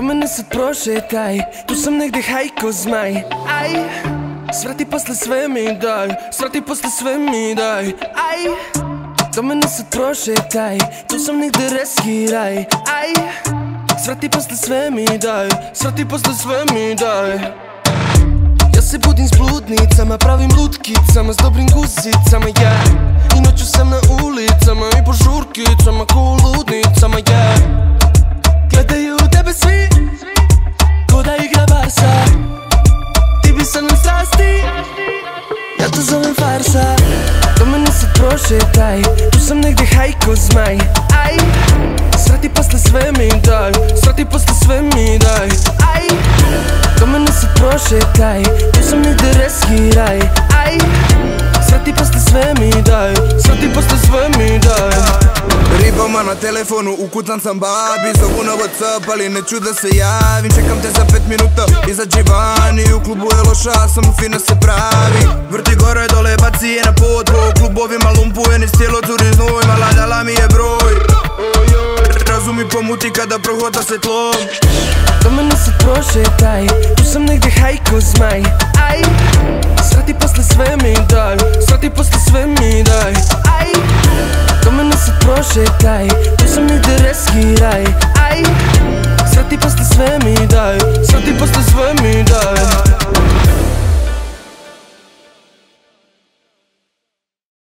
Do mene sad prošetaj Tu sam negdje hajko zmaj. Aj Svrati posle sve mi daj Svrati posle sve mi daj. Aj Do mene sad prošetaj Tu sam negdje reskiraj. Aj Svrati posle sve mi daj Svrati posle sve mi daj. Ja se budim s bludnicama, pravim lutkicama S dobrim guzicama, ja. I noću sam na ulicama i prošetaj Tu sam negdje hajko zmaj. Aj Srati posle sve mi daj. Srati posle sve mi daj. Aj Do mene se prošetaj Tu sam negdje reskiraj. Aj Srati posle sve mi daj. Srati posle sve mi daj. Ribama na telefonu, ukucan sam babi. Zovu na Whatsapp, ali neću da se javim. Čekam te za pet minuta, izađi vani. U klubu je loša, samo fina se pravi. Vrti gore, dole, baci je na pod Po klubovima lumpuje, ni stijelo curi znoj Maladala mi je broj. Razumi pomuti kada prohoda se tlom Do mene se prošetaj Tu sam negdje hajko zmaj. Aj Srati posle sve mi daj Srati posle sve mi daj. Aj Do mene se prošetaj Tu sam negdje reskiraj Aj Srati posle sve mi daj Srati posle sve mi daj